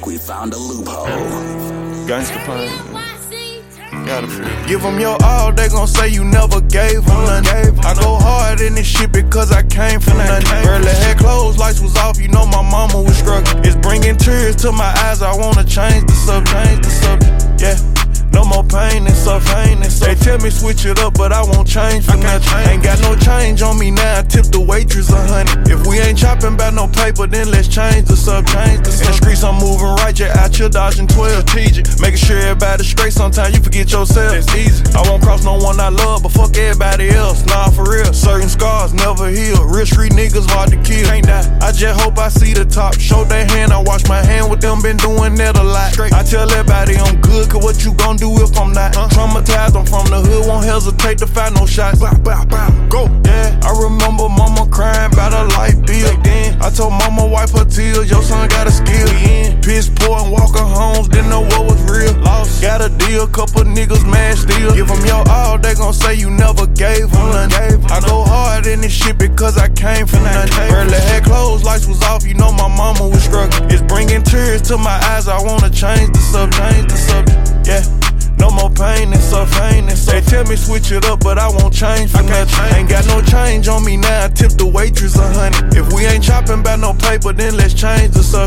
Think we found a loophole. Gangsta pain. Gotta feel. Give them your all, they gon' say you never gave them nothing. I go hard in this shit because I came from nothing. Barely had clothes, lights was off, you know my mama was struggling. It's bringing tears to my eyes, I wanna change the subject, change the subject, yeah. No more pain and suffering and They tell me switch it up, but I won't change for nothing. Ain't got no change on me now. Tip the waitress a hundred. If we ain't chopping about no paper, then let's change the sub, change the sub. In the streets, I'm moving right, yeah, out here dodging 12 strategic. Making sure everybody's straight. Sometimes you forget yourself. It's easy. I won't cross no one I love, but fuck everybody else. Nah, for real. Certain scars never heal. Real street niggas hard to kill. Can't die. I just hope I see the top. Show their hand, I wash my hand with them. Been doing that a lot. I tell everybody I'm good, cause what you gon' do if I'm not? Uh-huh. Traumatized, I'm from the hood, won't hesitate to fight no shots. Bow, bow, bow, go. Yeah, I remember her tears, your son got a skill. Piss poor and walking homes, didn't know what was real. Lost, got a deal, couple niggas mad still. Give them your all, they gon' say you never gave them nothing. I go hard in this shit because I came from nothing. Barely had clothes, lights was off, you know my mama was struggling. It's bringing tears to my eyes, I wanna change the subject, change the subject, yeah. Me switch it up, but I won't change for nothing. Ain't got no change on me now. I tip the waitress a hundred. If we ain't chopping about no paper, then let's change the sub, change the